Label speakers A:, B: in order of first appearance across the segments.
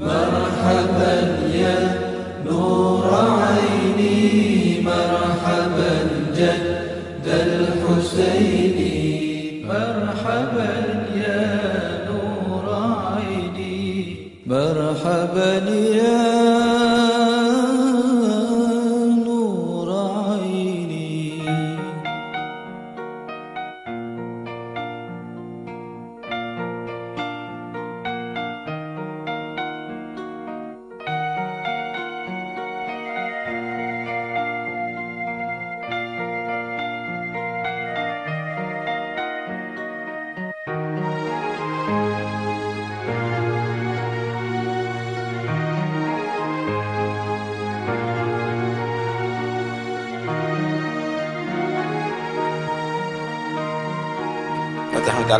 A: مرحبا يا نور عيني مرحبا جد الحسين. مرحبا يا نور عيني مرحبا يا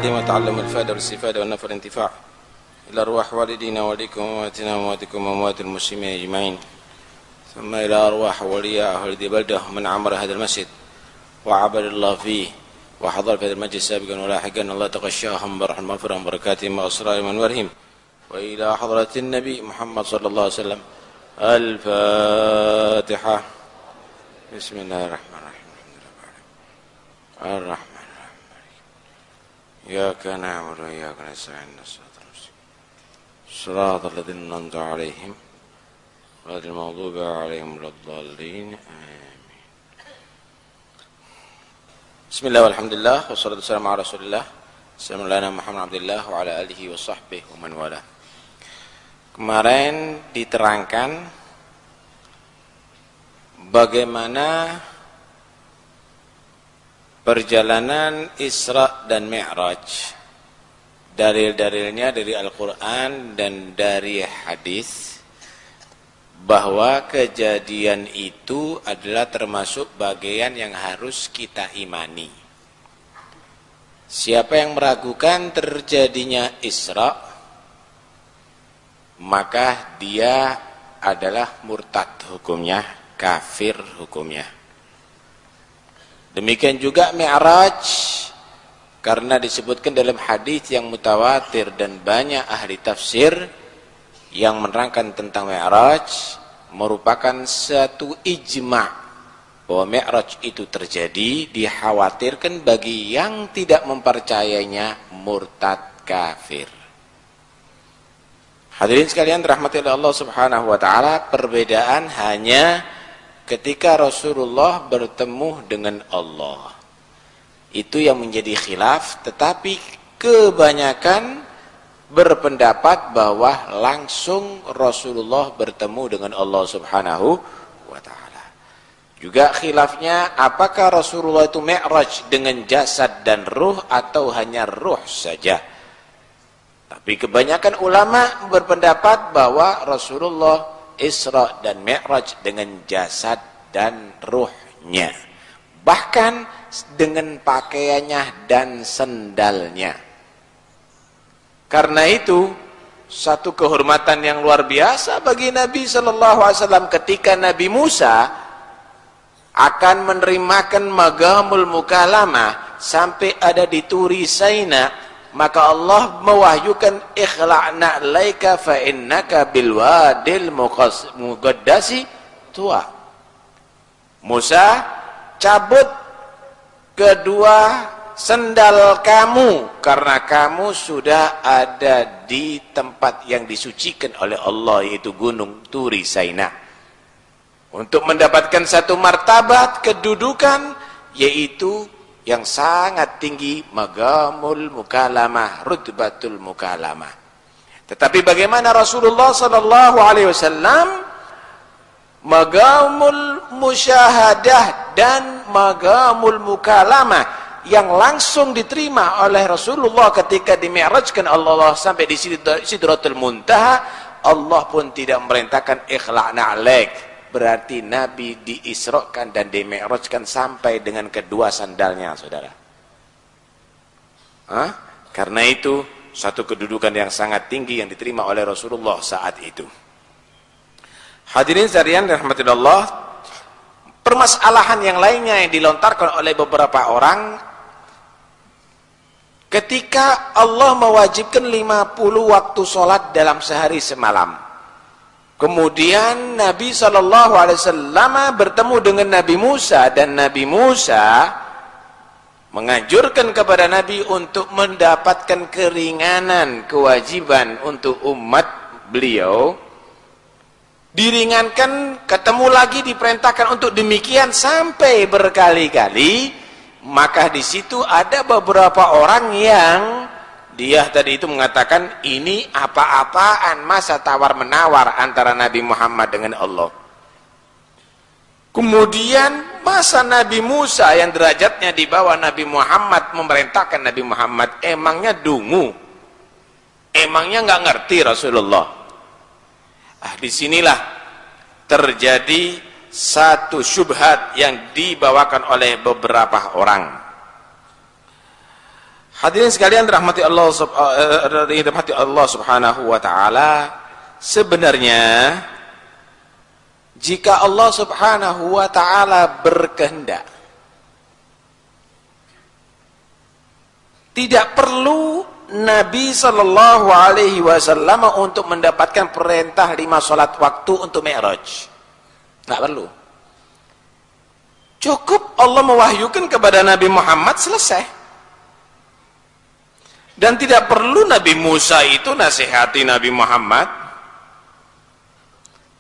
B: فتح تعليم وتعلم الفائدة والاستفادة والنفع والانتفاع. إلى أرواح والدينا ووالديكم وأمواتنا وأمواتكم وأموات المسلمين أجمعين. ثم إلى أرواح ولياء أهل ذي بلدة من عمر هذا المسجد وعبد الله فيه وحضر في هذا المجلس سابقا ولاحقا. الله تغشاهم برحمة المغفرة وبركاتهم وأسرارهم وأنوارهم وإلى حضرة النبي محمد صلى الله عليه وسلم. الفاتحة. بسم الله الرحمن الرحيم. الرحمن إياك نعبد وإياك نستعين الصراط المستقيم صراط الذين أنعمت عليهم غير المغضوب عليهم ولا الضالين آمين بسم الله والحمد لله والصلاة والسلام على رسول الله Assalamu alaikum Muhammad Abdullah wa ala alihi wa sahbihi wa man wala. Kemarin diterangkan bagaimana perjalanan Isra dan Mi'raj dalil-dalilnya dari Al-Qur'an dan dari hadis bahwa kejadian itu adalah termasuk bagian yang harus kita imani Siapa yang meragukan terjadinya Isra maka dia adalah murtad hukumnya, kafir hukumnya. Demikian juga Mi'raj karena disebutkan dalam hadis yang mutawatir dan banyak ahli tafsir yang menerangkan tentang Mi'raj merupakan satu ijma' bahwa Mi'raj itu terjadi dikhawatirkan bagi yang tidak mempercayainya murtad kafir. Hadirin sekalian rahmati Allah Subhanahu wa taala, perbedaan hanya ketika Rasulullah bertemu dengan Allah. Itu yang menjadi khilaf, tetapi kebanyakan berpendapat bahwa langsung Rasulullah bertemu dengan Allah Subhanahu wa taala. Juga khilafnya apakah Rasulullah itu mi'raj dengan jasad dan ruh atau hanya ruh saja. Tapi kebanyakan ulama berpendapat bahwa Rasulullah Isra dan Mi'raj dengan jasad dan ruhnya. Bahkan dengan pakaiannya dan sendalnya. Karena itu satu kehormatan yang luar biasa bagi Nabi Wasallam ketika Nabi Musa akan menerimakan magamul mukalama sampai ada di Turi Saina maka Allah mewahyukan ikhla'na laika fa innaka bil wadil muqaddasi tua. Musa cabut kedua sendal kamu karena kamu sudah ada di tempat yang disucikan oleh Allah yaitu gunung Turi Saina. Untuk mendapatkan satu martabat kedudukan yaitu yang sangat tinggi magamul mukalamah rutbatul mukalamah. Tetapi bagaimana Rasulullah sallallahu alaihi wasallam magamul musyahadah dan magamul mukalamah yang langsung diterima oleh Rasulullah ketika dimi'rajkan Allah sampai di Sidratul Muntaha Allah pun tidak memerintahkan ikhla'na alaik berarti Nabi diisrokan dan dimi'rajkan sampai dengan kedua sandalnya saudara. Hah? karena itu satu kedudukan yang sangat tinggi yang diterima oleh Rasulullah saat itu. Hadirin sekalian rahmatullah permasalahan yang lainnya yang dilontarkan oleh beberapa orang ketika Allah mewajibkan 50 waktu sholat dalam sehari semalam Kemudian Nabi Shallallahu Alaihi Wasallam bertemu dengan Nabi Musa dan Nabi Musa menganjurkan kepada Nabi untuk mendapatkan keringanan kewajiban untuk umat beliau. Diringankan ketemu lagi diperintahkan untuk demikian sampai berkali-kali. Maka di situ ada beberapa orang yang dia tadi itu mengatakan ini apa-apaan? Masa tawar menawar antara Nabi Muhammad dengan Allah? Kemudian masa Nabi Musa yang derajatnya di bawah Nabi Muhammad memerintahkan Nabi Muhammad emangnya dungu? Emangnya nggak ngerti Rasulullah? Ah, di sinilah terjadi satu syubhat yang dibawakan oleh beberapa orang. Hadirin sekalian rahmati Allah eh, rahmati Allah Subhanahu wa taala, sebenarnya jika Allah Subhanahu wa taala berkehendak tidak perlu Nabi Shallallahu Alaihi Wasallam untuk mendapatkan perintah lima sholat waktu untuk Mi'raj. Nggak perlu. Cukup Allah mewahyukan kepada Nabi Muhammad selesai. Dan tidak perlu Nabi Musa itu nasihati Nabi Muhammad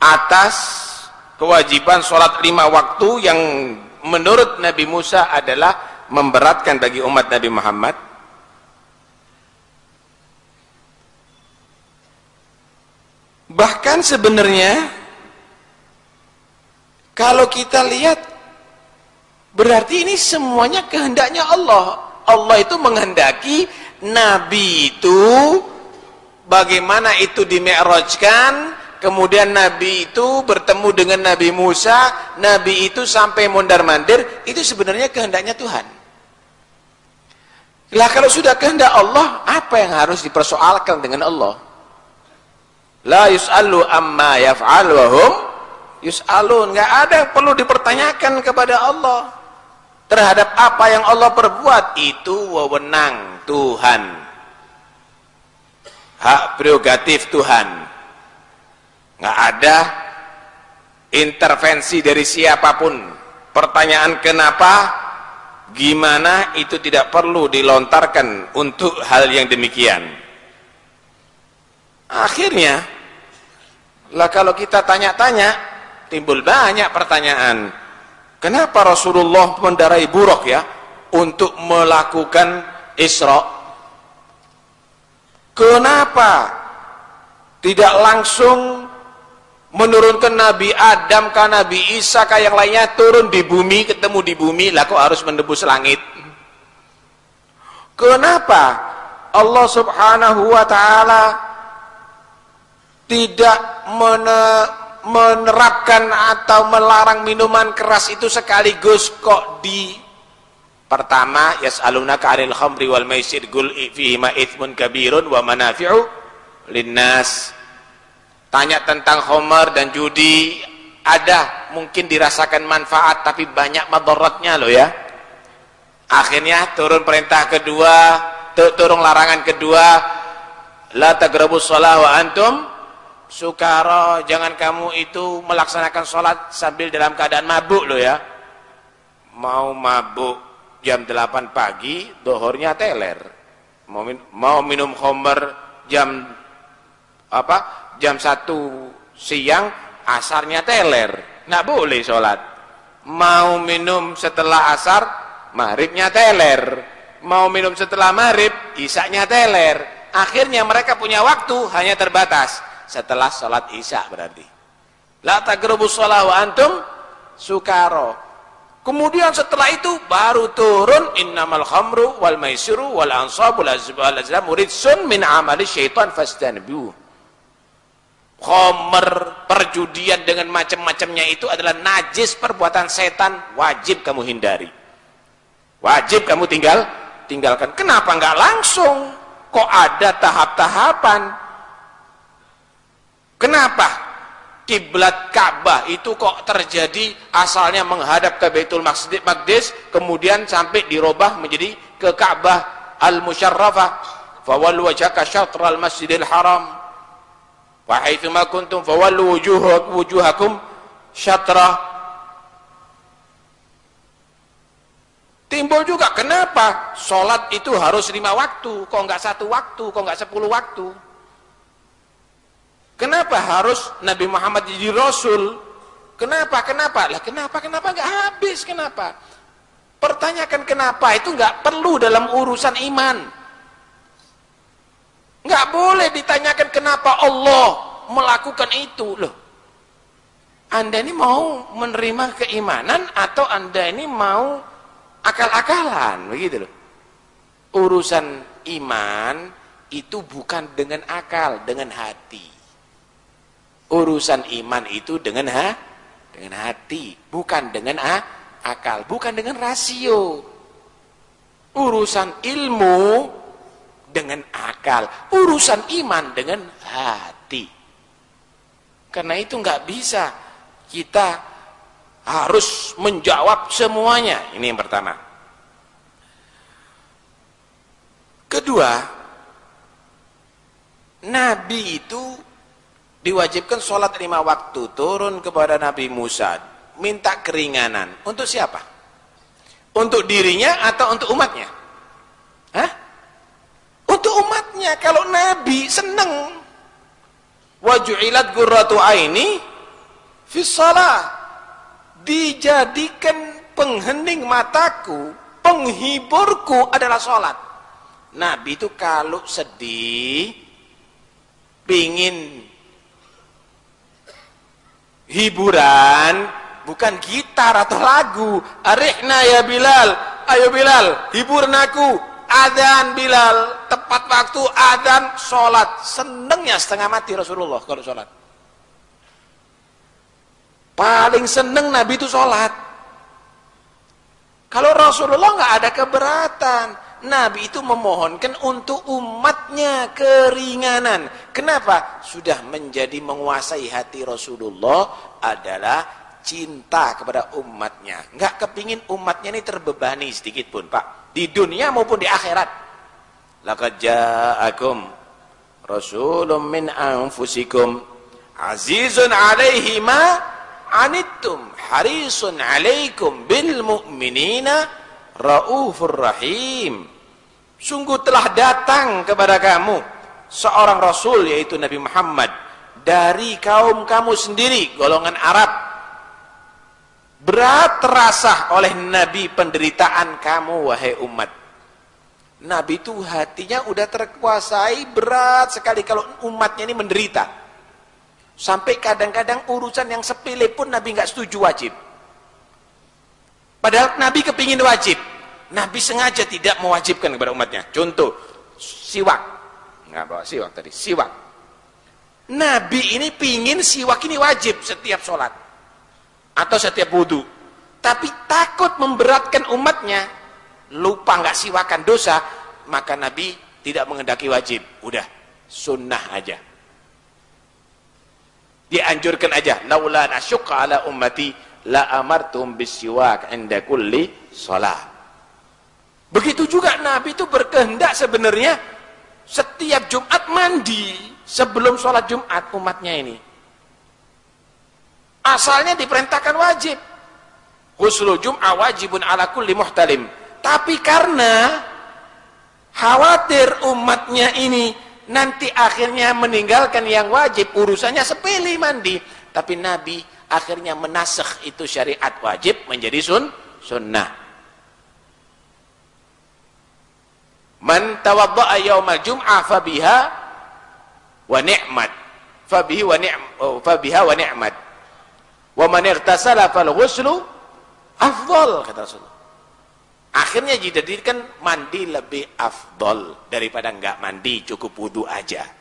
B: atas kewajiban sholat lima waktu yang menurut Nabi Musa adalah memberatkan bagi umat Nabi Muhammad Bahkan sebenarnya kalau kita lihat berarti ini semuanya kehendaknya Allah. Allah itu menghendaki Nabi itu bagaimana itu dimi'rajkan kemudian Nabi itu bertemu dengan Nabi Musa Nabi itu sampai mondar-mandir itu sebenarnya kehendaknya Tuhan. Lah kalau sudah kehendak Allah apa yang harus dipersoalkan dengan Allah? La yus'alu amma yaf'al wa hum yus'alun. Enggak ada perlu dipertanyakan kepada Allah terhadap apa yang Allah perbuat. Itu wewenang Tuhan. Hak prerogatif Tuhan. Enggak ada intervensi dari siapa pun. Pertanyaan kenapa gimana itu tidak perlu dilontarkan untuk hal yang demikian akhirnya lah kalau kita tanya-tanya timbul banyak pertanyaan kenapa Rasulullah mendarai buruk ya untuk melakukan Isra. Kenapa tidak langsung menurunkan Nabi Adam ke Nabi Isa ke yang lainnya? Turun di bumi ketemu di bumi. Lah kok harus menembus langit? Kenapa Allah subhanahu wa ta'ala tidak menerapkan atau melarang minuman keras itu sekaligus kok di pertama yas'alunaka 'anil khamri wal maisir qul fihi ma itsmun kabirun wa manafi'u linnas. Tanya tentang khamar dan judi. Ada mungkin dirasakan manfaat tapi banyak madaratnya loh ya. Akhirnya turun perintah kedua turun larangan kedua. La tagrabus shalah wa antum Sukaro, jangan kamu itu melaksanakan sholat sambil dalam keadaan mabuk loh ya. Mau mabuk jam 8 pagi, dohornya teler. Mau, min mau minum homer jam apa? Jam 1 siang, asarnya teler. Nggak boleh sholat. Mau minum setelah asar, maghribnya teler. Mau minum setelah maghrib, isaknya teler. Akhirnya mereka punya waktu hanya terbatas setelah sholat isya berarti la tagrubu sholat wa antum sukaro kemudian setelah itu baru turun innamal khamru wal maisiru wal ansabu wal azlamu ridsun min amali syaitan fastanbihu khomer perjudian dengan macam-macamnya itu adalah najis perbuatan setan. Wajib kamu hindari. Wajib kamu tinggal tinggalkan. Kenapa enggak langsung? Kok ada tahap-tahapan? Kenapa kiblat Ka'bah itu kok terjadi asalnya menghadap ke Baitul Maqdis kemudian sampai dirubah menjadi ke Ka'bah Al-Musyarrafah fawal wajhaka syatral Masjidil Haram wa haitsuma kuntum fawallu wujuhakum syatrah Timbul juga, kenapa? Sholat itu harus lima waktu, kok nggak satu waktu, kok nggak sepuluh waktu? Kenapa harus Nabi Muhammad jadi Rasul? Kenapa? Kenapa? Lah kenapa? Kenapa nggak habis? Kenapa? Pertanyakan kenapa itu nggak perlu dalam urusan iman. Nggak boleh ditanyakan kenapa Allah melakukan itu loh. Anda ini mau menerima keimanan atau Anda ini mau akal-akalan begitu loh urusan iman itu bukan dengan akal dengan hati urusan iman itu dengan ha dengan hati bukan dengan a akal bukan dengan rasio. Urusan ilmu dengan akal urusan iman dengan hati. Karena itu nggak bisa kita harus menjawab semuanya. Ini yang pertama. Kedua Nabi itu diwajibkan sholat lima waktu turun kepada Nabi Musa minta keringanan untuk siapa? untuk dirinya atau untuk umatnya? Hah? untuk umatnya kalau Nabi seneng waju'ilat gurratu aini fi salat dijadikan penghening mataku penghiburku adalah sholat Nabi itu kalau sedih pingin hiburan bukan gitar atau lagu. Arihna ya Bilal. Ayo Bilal hibur aku adzan Bilal. Tepat waktu adzan sholat. Senengnya setengah mati Rasulullah kalau sholat. Paling seneng Nabi itu sholat. Kalau Rasulullah nggak ada keberatan. Nabi itu memohonkan untuk umatnya keringanan. Kenapa? Sudah menjadi menguasai hati Rasulullah adalah cinta kepada umatnya. Nggak kepingin umatnya ini terbebani sedikit pun, Pak. Di dunia maupun di akhirat. Laqad ja'akum rasulun min anfusikum azizun alaihi ma anittum harisun alaikum bil mu'minina raufur rahim. Sungguh telah datang kepada kamu seorang rasul yaitu Nabi Muhammad dari kaum kamu sendiri golongan Arab. Berat terasa oleh Nabi penderitaan kamu wahai umat. Nabi itu hatinya udah terkuasai berat sekali kalau umatnya ini menderita. Sampai kadang-kadang urusan yang sepele pun Nabi nggak setuju wajib. Padahal Nabi kepingin wajib. Nabi sengaja tidak mewajibkan kepada umatnya. Contoh, siwak. Nggak bawa siwak tadi, siwak. Nabi ini pingin siwak ini wajib setiap sholat. Atau setiap wudhu. Tapi takut memberatkan umatnya. Lupa nggak siwakan dosa. Maka Nabi tidak mengendaki wajib. Udah, sunnah aja dianjurkan aja laula nasyqa ala ummati la amartum bisiwak inda kulli shalah begitu juga nabi itu berkehendak sebenarnya setiap Jumat mandi sebelum sholat Jumat umatnya ini. Asalnya diperintahkan wajib. Ghuslu jum'ah wajibun ala kulli muhtalim. Tapi karena khawatir umatnya ini nanti akhirnya meninggalkan yang wajib urusannya sepele mandi. Tapi Nabi akhirnya menasakh itu syariat wajib menjadi sun sunnah. Man tawadda'a yaumal jum'ah fabiha wa ni'mat. Fabihi wa ni'mat oh, fabiha wa ni'mat. Wa man irtasala fal ghuslu afdal kata Rasulullah. Akhirnya dijadikan mandi lebih afdol daripada enggak mandi, cukup wudhu aja.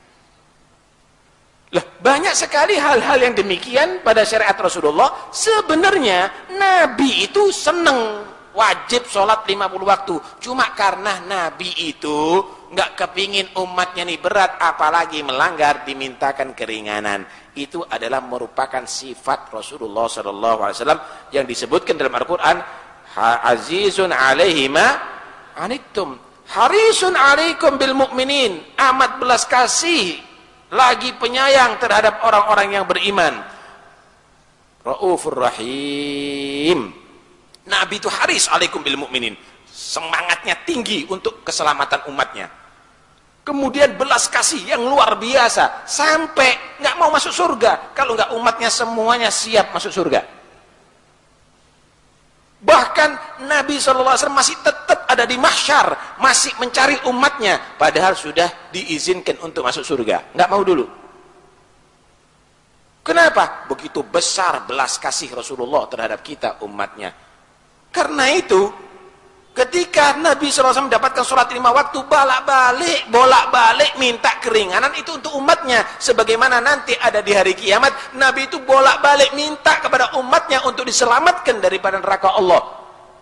B: Lah, banyak sekali hal-hal yang demikian pada syariat Rasulullah. Sebenarnya Nabi itu seneng wajib sholat 50 waktu. Cuma karena Nabi itu enggak kepingin umatnya ini berat, apalagi melanggar dimintakan keringanan. Itu adalah merupakan sifat Rasulullah SAW yang disebutkan dalam Al-Quran azizun alaihi ma anittum harisun alaikum bil mu'minin amat belas kasih lagi penyayang terhadap orang-orang yang beriman. Raufur Rahim. Nabi itu haris alaikum bil mukminin. Semangatnya tinggi untuk keselamatan umatnya. Kemudian belas kasih yang luar biasa sampai nggak mau masuk surga kalau nggak umatnya semuanya siap masuk surga. Bahkan Nabi SAW masih tetap ada di mahsyar, masih mencari umatnya, padahal sudah diizinkan untuk masuk surga. Nggak mau dulu. Kenapa? Begitu besar belas kasih Rasulullah terhadap kita umatnya. Karena itu, ketika Nabi SAW mendapatkan sholat lima waktu, bolak-balik, bolak-balik minta keringanan itu untuk umatnya. Sebagaimana nanti ada di hari kiamat, Nabi itu bolak-balik minta kepada umatnya untuk diselamatkan daripada neraka Allah.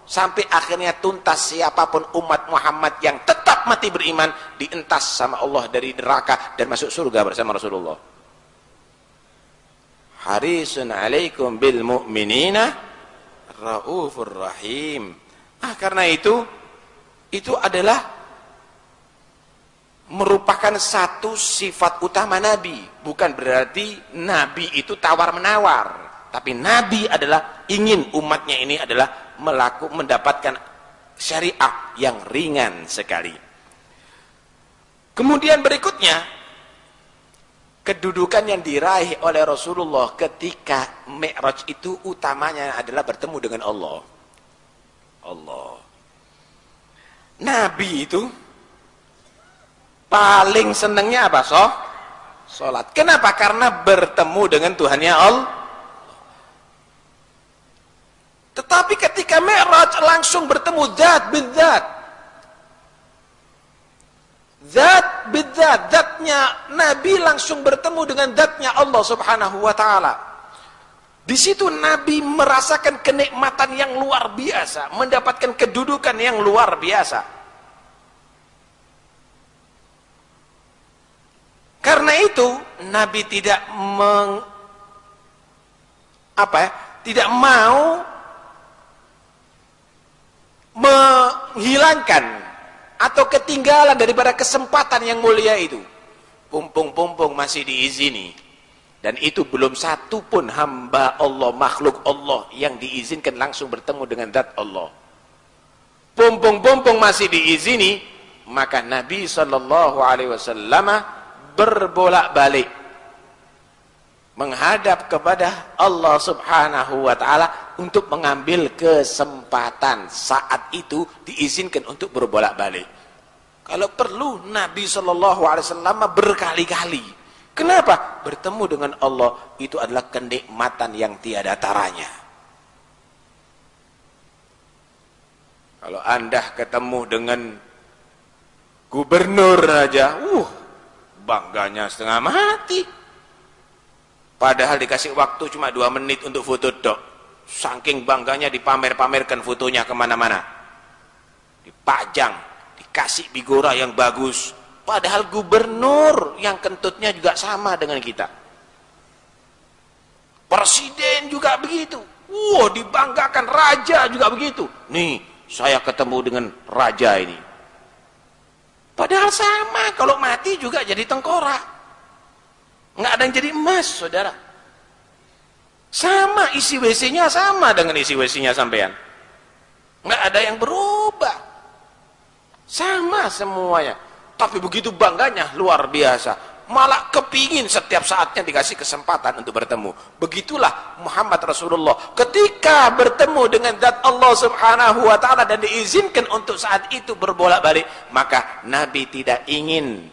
B: Sampai akhirnya tuntas siapa pun umat Muhammad yang tetap mati beriman, dientas sama Allah dari neraka dan masuk surga bersama Rasulullah harisun alaikum bil mu'minina raufur rahim ah karena itu itu adalah merupakan satu sifat utama nabi. Bukan berarti nabi itu tawar menawar tapi nabi adalah ingin umatnya ini adalah melakukan mendapatkan syariah yang ringan sekali. Kemudian berikutnya kedudukan yang diraih oleh Rasulullah ketika Mi'raj itu utamanya adalah bertemu dengan Allah. Allah. Nabi itu paling senangnya apa? So? Salat. Kenapa? Karena bertemu dengan Tuhannya Allah. Tetapi ketika Mi'raj langsung bertemu zat bin zat Zat bidzat, zatnya Nabi langsung bertemu dengan zatnya Allah subhanahu wa ta'ala. Di situ Nabi merasakan kenikmatan yang luar biasa, mendapatkan kedudukan yang luar biasa. Karena itu Nabi tidak meng, apa ya, tidak mau menghilangkan atau ketinggalan daripada kesempatan yang mulia itu pumpung-pumpung masih diizini dan itu belum satu pun hamba Allah makhluk Allah yang diizinkan langsung bertemu dengan zat Allah pumpung-pumpung masih diizini maka Nabi Shallallahu Alaihi Wasallam berbolak-balik menghadap kepada Allah Subhanahu wa taala untuk mengambil kesempatan saat itu diizinkan untuk berbolak-balik. Kalau perlu Nabi Shallallahu alaihi wasallam berkali-kali. Kenapa? Bertemu dengan Allah itu adalah kenikmatan yang tiada taranya. Kalau Anda ketemu dengan gubernur raja, uh, bangganya setengah mati Padahal dikasih waktu cuma dua menit untuk foto dok. Saking bangganya dipamer-pamerkan fotonya ke mana-mana. Dipajang, dikasih bigora yang bagus. Padahal gubernur yang kentutnya juga sama dengan kita. Presiden juga begitu. Wow, dibanggakan raja juga begitu. Nih, saya ketemu dengan raja ini. Padahal sama, kalau mati juga jadi tengkorak. Nggak ada yang jadi emas, saudara. Sama isi WC-nya sama dengan isi WC-nya sampean. Nggak ada yang berubah. Sama semuanya. Tapi begitu bangganya luar biasa. Malah kepingin setiap saatnya dikasih kesempatan untuk bertemu. Begitulah Muhammad Rasulullah. Ketika bertemu dengan zat Allah subhanahu wa ta'ala dan diizinkan untuk saat itu berbolak-balik. Maka Nabi tidak ingin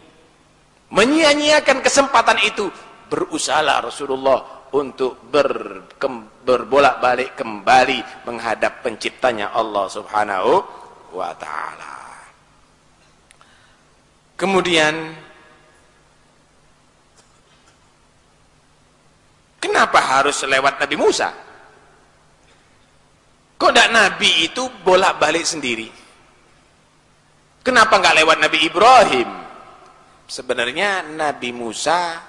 B: menyia-nyiakan kesempatan itu berusaha Rasulullah untuk ber, berbolak-balik kembali menghadap penciptanya Allah Subhanahu wa taala. Kemudian kenapa harus lewat Nabi Musa? Kok tidak Nabi itu bolak-balik sendiri? Kenapa nggak lewat Nabi Ibrahim? sebenarnya Nabi Musa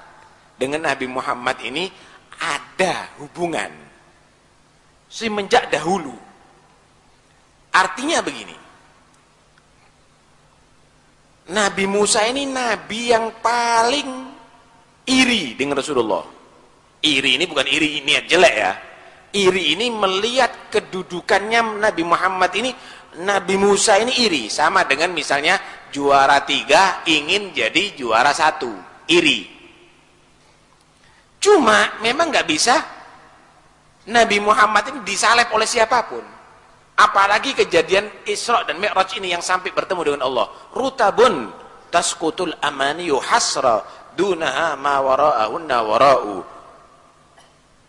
B: dengan Nabi Muhammad ini ada hubungan semenjak dahulu artinya begini Nabi Musa ini nabi yang paling iri dengan Rasulullah. Iri ini bukan iri niat jelek ya. Iri ini melihat kedudukannya Nabi Muhammad ini, Nabi Musa ini iri. Sama dengan misalnya juara tiga ingin jadi juara satu. Iri. Cuma memang nggak bisa Nabi Muhammad ini disalib oleh siapa pun. Apalagi kejadian Isra dan Mi'raj ini yang sampai bertemu dengan Allah. Rutabun taskutul amaniyu hasra dunaha ma wara'ahunna wara'u.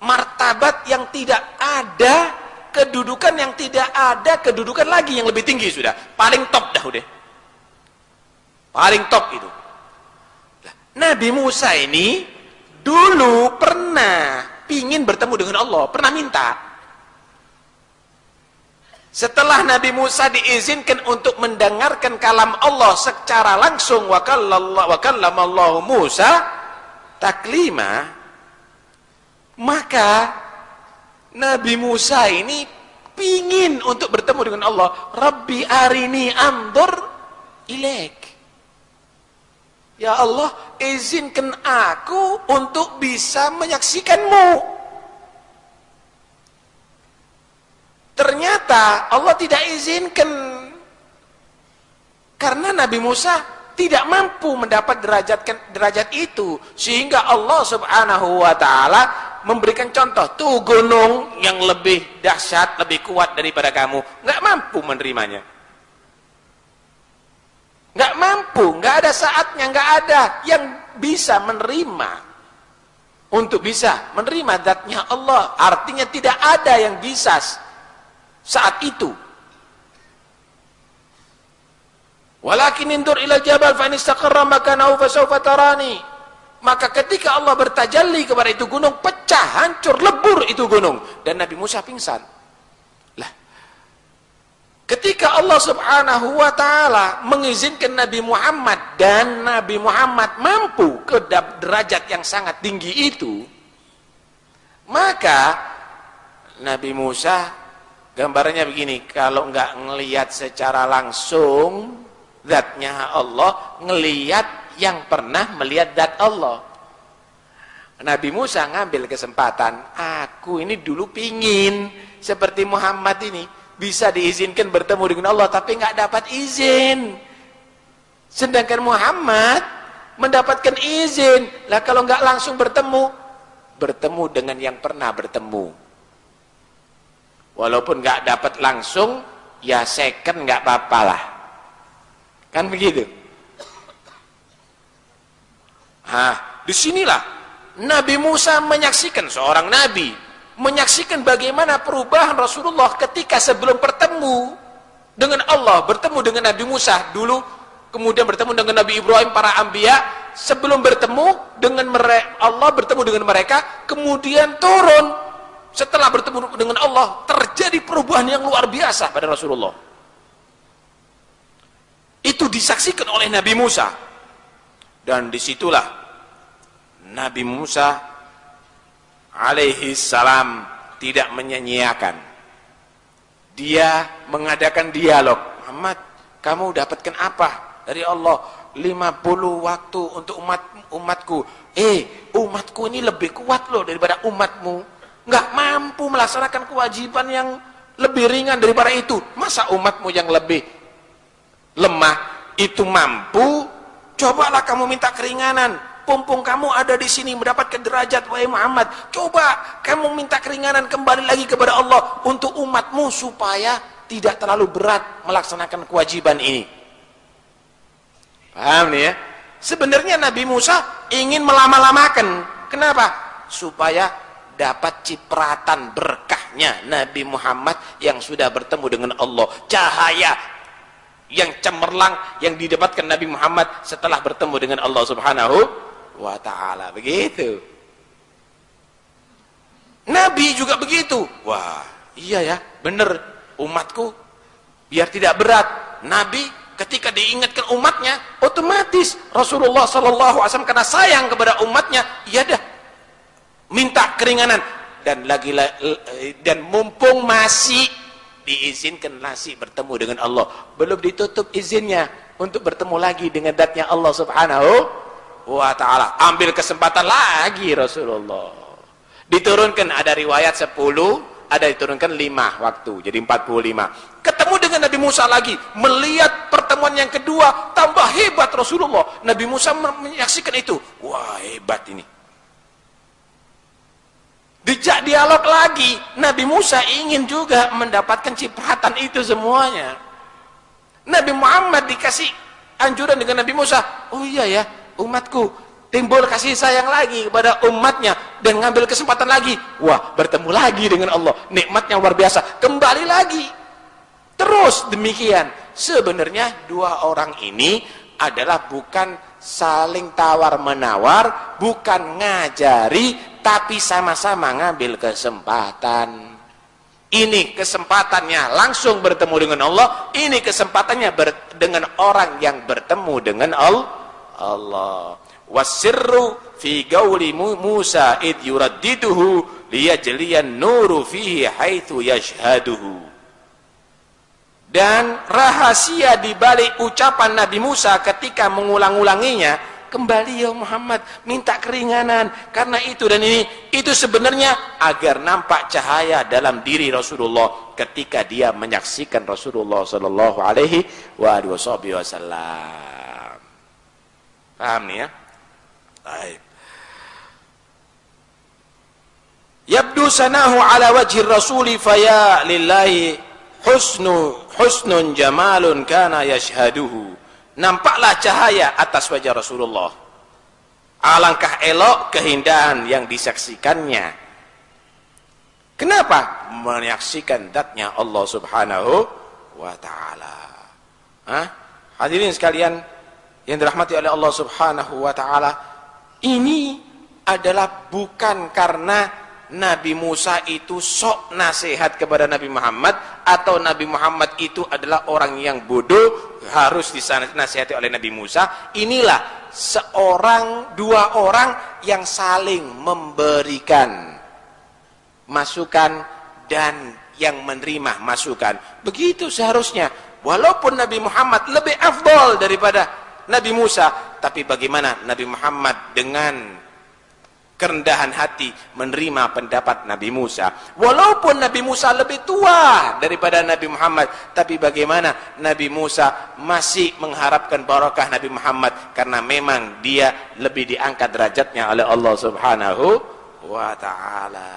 B: Martabat yang tidak ada, kedudukan yang tidak ada, kedudukan lagi yang lebih tinggi sudah. Paling top dah udah. Paling top itu. Nabi Musa ini dulu pernah pingin bertemu dengan Allah, pernah minta. Setelah Nabi Musa diizinkan untuk mendengarkan kalam Allah secara langsung wa kallamallahu Musa taklima maka Nabi Musa ini pingin untuk bertemu dengan Allah. Rabbi arini andur ilaik. Ya Allah izinkan aku untuk bisa menyaksikanmu Ternyata Allah tidak izinkan karena Nabi Musa tidak mampu mendapat derajat derajat itu sehingga Allah Subhanahu wa taala memberikan contoh tuh gunung yang lebih dahsyat, lebih kuat daripada kamu, nggak mampu menerimanya. nggak mampu, nggak ada saatnya, nggak ada yang bisa menerima untuk bisa menerima zatnya Allah. Artinya tidak ada yang bisa saat itu. Walakin indur ila jabal fa istaqarra makanahu fa sawfa tarani. Maka ketika Allah bertajalli kepada itu gunung, pecah, hancur, lebur itu gunung dan Nabi Musa pingsan. Lah. Ketika Allah Subhanahu wa taala mengizinkan Nabi Muhammad dan Nabi Muhammad mampu ke derajat yang sangat tinggi itu, maka Nabi Musa Gambarnya begini, kalau nggak ngelihat secara langsung zatnya Allah, ngelihat yang pernah melihat zat Allah. Nabi Musa ngambil kesempatan, aku ini dulu pingin seperti Muhammad ini bisa diizinkan bertemu dengan Allah tapi nggak dapat izin. Sedangkan Muhammad mendapatkan izin. Lah kalau nggak langsung bertemu, bertemu dengan yang pernah bertemu walaupun nggak dapat langsung ya second nggak apa-apa lah. Kan begitu? Ah di sinilah Nabi Musa menyaksikan seorang Nabi menyaksikan bagaimana perubahan Rasulullah ketika sebelum bertemu dengan Allah bertemu dengan Nabi Musa dulu kemudian bertemu dengan Nabi Ibrahim para ambia sebelum bertemu dengan mereka Allah bertemu dengan mereka kemudian turun setelah bertemu dengan Allah terjadi perubahan yang luar biasa pada Rasulullah. Itu disaksikan oleh Nabi Musa. Dan di situlah Nabi Musa alaihi salam tidak menyanyiakan dia mengadakan dialog Muhammad kamu dapatkan apa dari Allah? 50 waktu untuk umat umatku. Eh umatku ini lebih kuat loh daripada umatmu nggak mampu melaksanakan kewajiban yang lebih ringan daripada itu. Masa umatmu yang lebih lemah itu mampu? Cobalah kamu minta keringanan. Pumpung kamu ada di sini mendapatkan derajat wahai Muhammad. Coba kamu minta keringanan kembali lagi kepada Allah untuk umatmu supaya tidak terlalu berat melaksanakan kewajiban ini. Paham nih ya? Sebenarnya Nabi Musa ingin melama-lamakan. Kenapa? Supaya dapat cipratan berkahnya Nabi Muhammad yang sudah bertemu dengan Allah. Cahaya yang cemerlang yang didapatkan Nabi Muhammad setelah bertemu dengan Allah subhanahu wa ta'ala. Begitu. Nabi juga begitu. Wah iya ya benar. Umatku biar tidak berat. Nabi ketika diingatkan umatnya otomatis Rasulullah Shallallahu Alaihi Wasallam karena sayang kepada umatnya iya dah minta keringanan dan lagi dan mumpung masih diizinkan nasi bertemu dengan Allah belum ditutup izinnya untuk bertemu lagi dengan datnya Allah subhanahu wa taala. Ambil kesempatan lagi Rasulullah. Diturunkan ada riwayat 10, ada diturunkan 5 waktu, jadi 45. Ketemu dengan Nabi Musa lagi, melihat pertemuan yang kedua, tambah hebat Rasulullah. Nabi Musa menyaksikan itu. Wah, hebat ini. Dijak dialog lagi, Nabi Musa ingin juga mendapatkan cipratan itu semuanya. Nabi Muhammad dikasih anjuran dengan Nabi Musa. Oh iya ya, umatku timbul kasih sayang lagi kepada umatnya dan ngambil kesempatan lagi. Wah, bertemu lagi dengan Allah. Nikmatnya luar biasa. Kembali lagi. Terus demikian. Sebenarnya dua orang ini adalah bukan saling tawar-menawar, bukan ngajari, tapi sama-sama ngambil kesempatan. Ini kesempatannya langsung bertemu dengan Allah, ini kesempatannya ber, dengan orang yang bertemu dengan Allah. Allah. Wasirru fi gauli Musa id yuraddiduhu liyajliyan nuru fihi haitsu yashhaduhu. Dan rahasia di balik ucapan Nabi Musa ketika mengulang-ulanginya kembali ya Muhammad minta keringanan. Karena itu dan ini itu sebenarnya agar nampak cahaya dalam diri Rasulullah ketika dia menyaksikan Rasulullah sallallahu alaihi wasallam. Paham nih ya? Baik. Yabdu sanahu ala wajhi rasuli faya lillahi husnu husnun jamalun kana yashhaduhu nampaklah cahaya atas wajah Rasulullah. Alangkah elok keindahan yang disaksikannya. Kenapa? Menyaksikan datnya Allah subhanahu wa ta'ala. Hadirin sekalian yang dirahmati oleh Allah subhanahu wa ta'ala ini adalah bukan karena Nabi Musa itu sok nasihat kepada Nabi Muhammad atau Nabi Muhammad itu adalah orang yang bodoh harus dinasihati oleh Nabi Musa. Inilah seorang dua orang yang saling memberikan masukan dan yang menerima masukan. Begitu seharusnya. Walaupun Nabi Muhammad lebih afdol daripada Nabi Musa tapi bagaimana Nabi Muhammad dengan kerendahan hati menerima pendapat Nabi Musa. Walaupun Nabi Musa lebih tua daripada Nabi Muhammad tapi bagaimana Nabi Musa masih mengharapkan barakah Nabi Muhammad karena memang dia lebih diangkat derajatnya oleh Allah Subhanahu wa taala.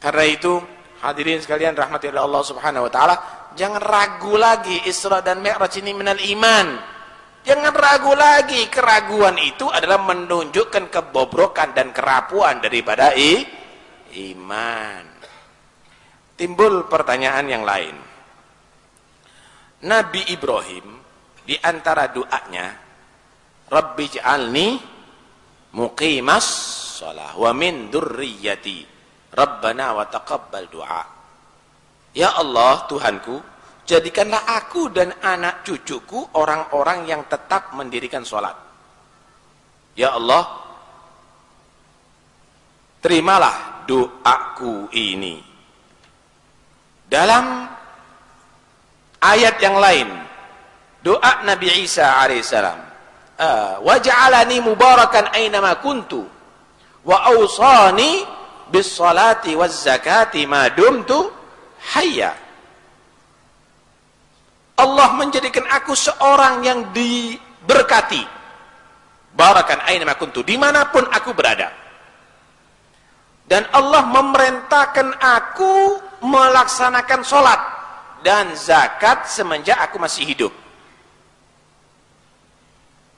B: Karena itu hadirin sekalian rahmati Allah Subhanahu wa taala jangan ragu lagi Isra dan Mi'raj ini minal iman Jangan ragu lagi, keraguan itu adalah menunjukkan kebobrokan dan kerapuan daripada i, iman. Timbul pertanyaan yang lain. Nabi Ibrahim di antara doanya, Rabbi ja'alni muqimas shalah wa min durriyati Rabbana wa taqabbal du'a. Ya Allah, Tuhanku, jadikanlah aku dan anak cucuku orang-orang yang tetap mendirikan sholat. Ya Allah, terimalah doaku ini. Dalam ayat yang lain, doa Nabi Isa alaihissalam, ah, waj'alani mubarakan aynama kuntu wa awsani bis salati waz zakati ma dumtu hayya Allah menjadikan aku seorang yang diberkati. Barakan aina kuntu di mana pun aku berada. Dan Allah memerintahkan aku melaksanakan sholat dan zakat semenjak aku masih hidup.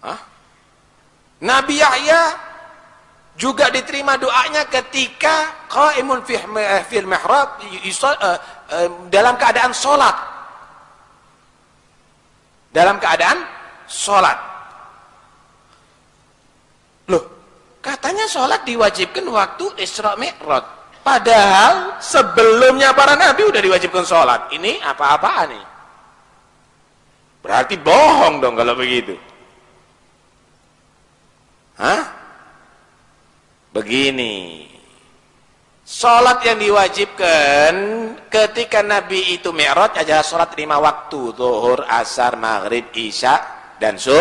B: Hah? Nabi Yahya juga diterima doanya ketika qaimun fil mihrab eh, eh, dalam keadaan sholat dalam keadaan sholat. Loh, katanya sholat diwajibkan waktu Isra Mi'raj. Padahal sebelumnya para nabi udah diwajibkan sholat. Ini apa-apaan nih? Berarti bohong dong kalau begitu. Hah? Begini. Salat yang diwajibkan ketika Nabi itu Mi'raj adalah salat lima waktu, zuhur, asar, maghrib, isya dan su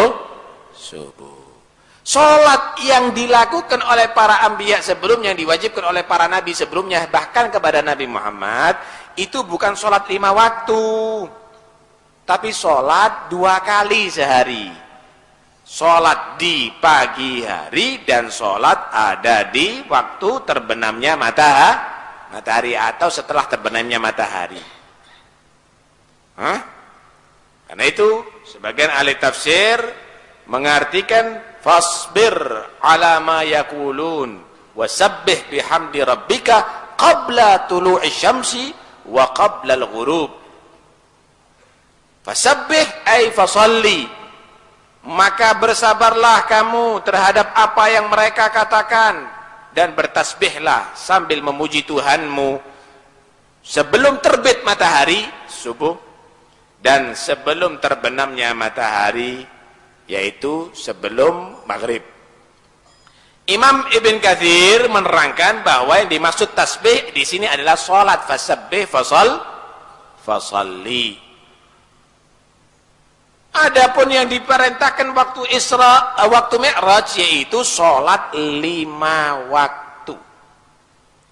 B: subuh. Sholat yang dilakukan oleh para ambiya sebelumnya, yang diwajibkan oleh para nabi sebelumnya, bahkan kepada Nabi Muhammad, itu bukan sholat lima waktu. Tapi sholat dua kali sehari. Sholat di pagi hari dan sholat ada di waktu terbenamnya matahari atau setelah terbenamnya matahari. Hah? Karena itu sebagian ahli tafsir mengartikan fasbir ala ma yakulun wasabbih bihamdi rabbika qabla tulu'i syamsi wa qabla al-ghurub fasabbih ay fasalli maka bersabarlah kamu terhadap apa yang mereka katakan dan bertasbihlah sambil memuji Tuhanmu sebelum terbit matahari subuh dan sebelum terbenamnya matahari yaitu sebelum maghrib. Imam Ibn Kathir menerangkan bahwa yang dimaksud tasbih di sini adalah salat fasabbih fasal fasalli. Adapun yang diperintahkan waktu Isra, eh, waktu Mi'raj yaitu salat lima waktu.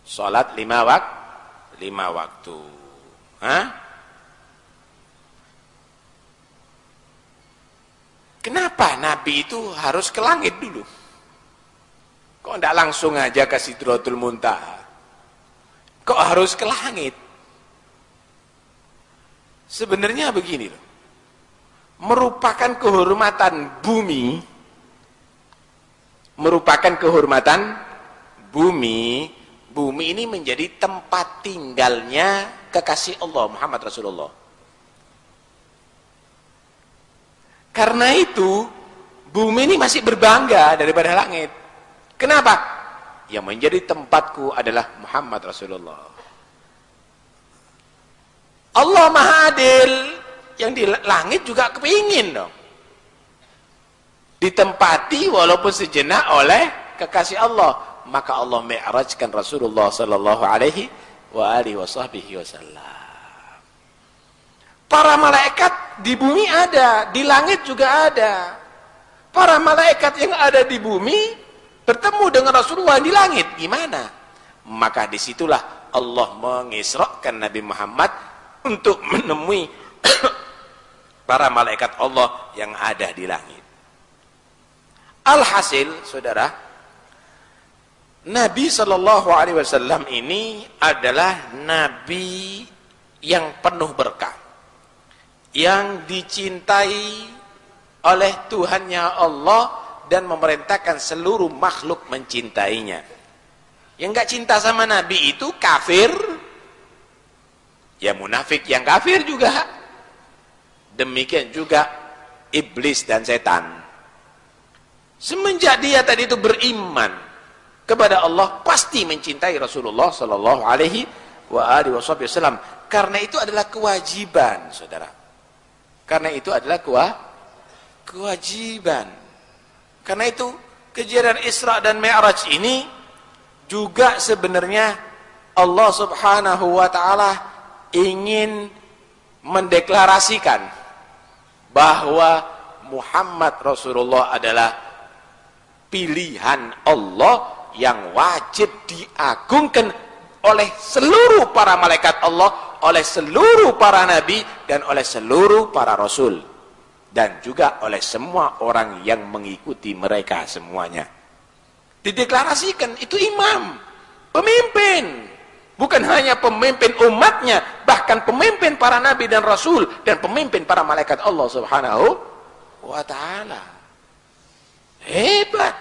B: Salat lima waktu, lima waktu. Hah? Kenapa Nabi itu harus ke langit dulu? Kok tidak langsung aja ke Sidratul Muntaha? Kok harus ke langit? Sebenarnya begini loh. Merupakan kehormatan bumi merupakan kehormatan bumi bumi ini menjadi tempat tinggalnya kekasih Allah Muhammad Rasulullah Karena itu, bumi ini masih berbangga daripada langit. Kenapa? Yang menjadi tempatku adalah Muhammad Rasulullah. Allah Maha Adil, yang di langit juga kepingin dong. Ditempati walaupun sejenak oleh kekasih Allah. Maka Allah mi'rajkan Rasulullah sallallahu alaihi wasallam. Para malaikat di bumi ada, di langit juga ada. Para malaikat yang ada di bumi bertemu dengan Rasulullah di langit. Gimana? Maka di situlah Allah mengisrakan Nabi Muhammad untuk menemui para malaikat Allah yang ada di langit. Alhasil, saudara, Nabi Shallallahu Alaihi Wasallam ini adalah Nabi yang penuh berkah yang dicintai oleh Tuhannya Allah dan memerintahkan seluruh makhluk mencintainya. Yang gak cinta sama Nabi itu kafir, ya munafik yang kafir juga. Demikian juga iblis dan setan. Semenjak dia tadi itu beriman kepada Allah, pasti mencintai Rasulullah Sallallahu Alaihi Wasallam. Karena itu adalah kewajiban, saudara karena itu adalah kewajiban. Karena itu kejadian Isra dan Mi'raj ini juga sebenarnya Allah Subhanahu wa taala ingin mendeklarasikan bahwa Muhammad Rasulullah adalah pilihan Allah yang wajib diagungkan oleh seluruh para malaikat Allah oleh seluruh para nabi dan oleh seluruh para rasul. Dan juga oleh semua orang yang mengikuti mereka semuanya. Dideklarasikan itu imam pemimpin bukan hanya pemimpin umatnya bahkan pemimpin para nabi dan rasul dan pemimpin para malaikat Allah subhanahu wa ta'ala. Hebat.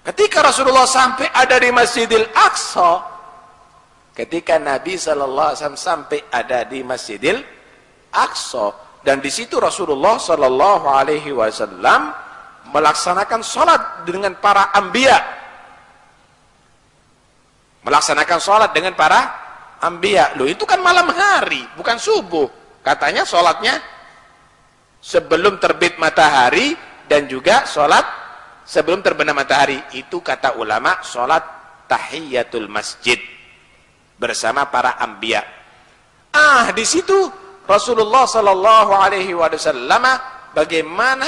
B: Ketika Rasulullah sampai ada di Masjidil Aqsa ketika Nabi Shallallahu Alaihi Wasallam sampai ada di Masjidil Aqsa dan di situ Rasulullah Wasallam melaksanakan sholat dengan para ambia melaksanakan sholat dengan para ambia lo itu kan malam hari bukan subuh katanya sholatnya sebelum terbit matahari dan juga sholat sebelum terbenam matahari itu kata ulama sholat tahiyatul masjid bersama para ambia. Ah, di situ Rasulullah sallallahu alaihi wasallam bagaimana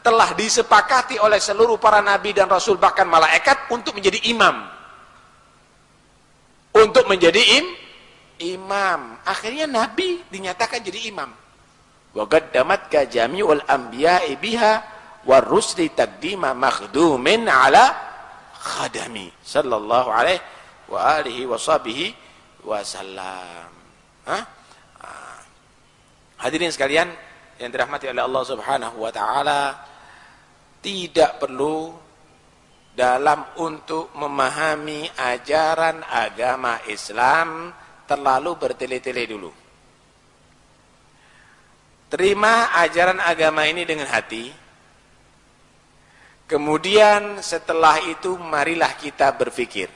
B: telah disepakati oleh seluruh para nabi dan rasul bahkan malaikat untuk menjadi imam. Untuk menjadi im imam. Akhirnya nabi dinyatakan jadi imam. Wa qaddamatka jami'ul anbiya'i biha war rusli taqdima makhdumin ala khadami sallallahu alaihi wa alihi wa sahbihi wasallam. Hah? Ah. Hadirin sekalian yang dirahmati oleh Allah Subhanahu wa taala, tidak perlu dalam untuk memahami ajaran agama Islam terlalu bertele-tele dulu. Terima ajaran agama ini dengan hati. Kemudian setelah itu marilah kita berpikir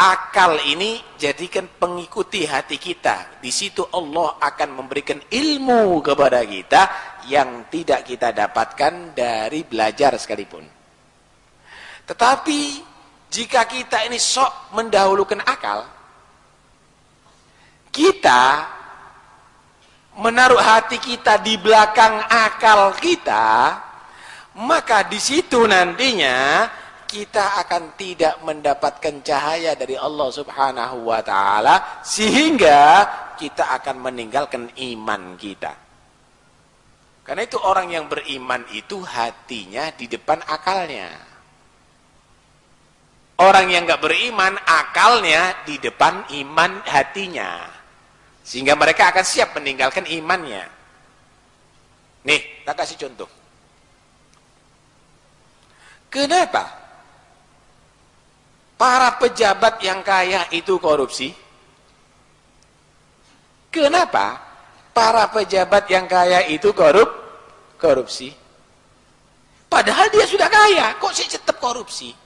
B: akal ini jadikan pengikuti hati kita. Di situ Allah akan memberikan ilmu kepada kita yang tidak kita dapatkan dari belajar sekalipun. Tetapi jika kita ini sok mendahulukan akal, kita menaruh hati kita di belakang akal kita, maka di situ nantinya kita akan tidak mendapatkan cahaya dari Allah Subhanahu wa taala sehingga kita akan meninggalkan iman kita. Karena itu orang yang beriman itu hatinya di depan akalnya. Orang yang nggak beriman akalnya di depan iman hatinya. Sehingga mereka akan siap meninggalkan imannya. Nih, tak kasih contoh. Kenapa? para pejabat yang kaya itu korupsi? Kenapa para pejabat yang kaya itu korup korupsi? Padahal dia sudah kaya, kok sih tetap korupsi?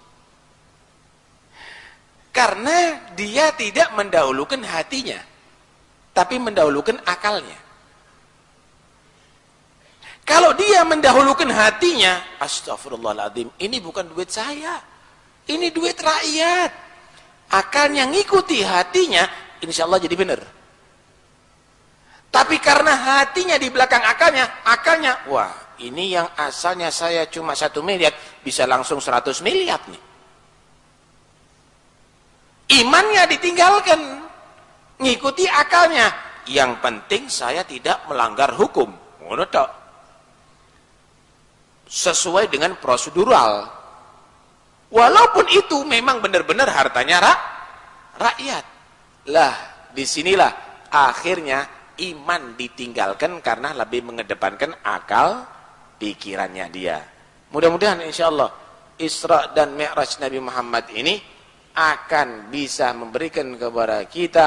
B: Karena dia tidak mendahulukan hatinya, tapi mendahulukan akalnya. Kalau dia mendahulukan hatinya, astagfirullahaladzim, ini bukan duit saya ini duit rakyat. Akalnya ngikuti hatinya, insya Allah jadi benar. Tapi karena hatinya di belakang akalnya, akalnya, wah ini yang asalnya saya cuma satu miliar, bisa langsung seratus miliar nih. Imannya ditinggalkan, ngikuti akalnya. Yang penting saya tidak melanggar hukum. Sesuai dengan prosedural. Walaupun itu memang benar-benar hartanya rak, rakyat. Lah, di sinilah akhirnya iman ditinggalkan karena lebih mengedepankan akal pikirannya dia. Mudah-mudahan insya Allah Isra dan Mi'raj Nabi Muhammad ini akan bisa memberikan kepada kita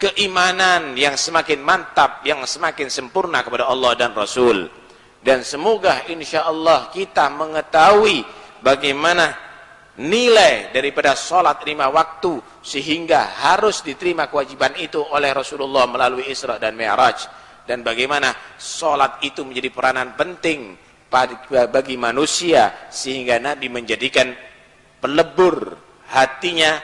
B: keimanan yang semakin mantap, yang semakin sempurna kepada Allah dan Rasul. Dan semoga insya Allah kita mengetahui bagaimana nilai daripada sholat lima waktu sehingga harus diterima kewajiban itu oleh Rasulullah melalui Isra dan Mi'raj dan bagaimana sholat itu menjadi peranan penting bagi manusia sehingga Nabi menjadikan pelebur hatinya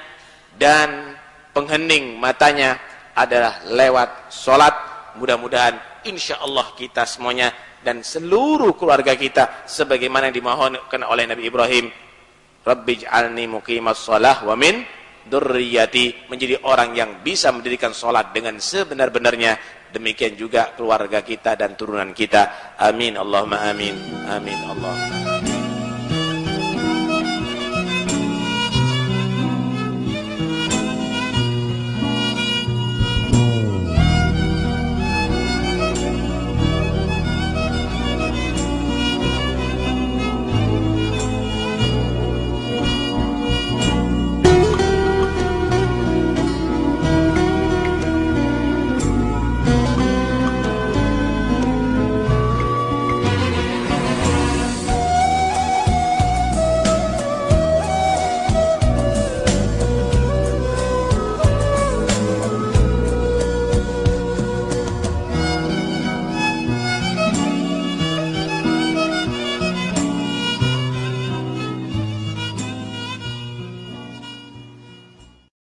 B: dan penghening matanya adalah lewat sholat mudah-mudahan insya Allah kita semuanya dan seluruh keluarga kita sebagaimana dimohonkan oleh Nabi Ibrahim Rabbi ij'alni muqimas shalah wa min durriyati menjadi orang yang bisa mendirikan salat dengan sebenar-benarnya. Demikian juga keluarga kita dan turunan kita. Amin. Allahumma amin. Amin. Allah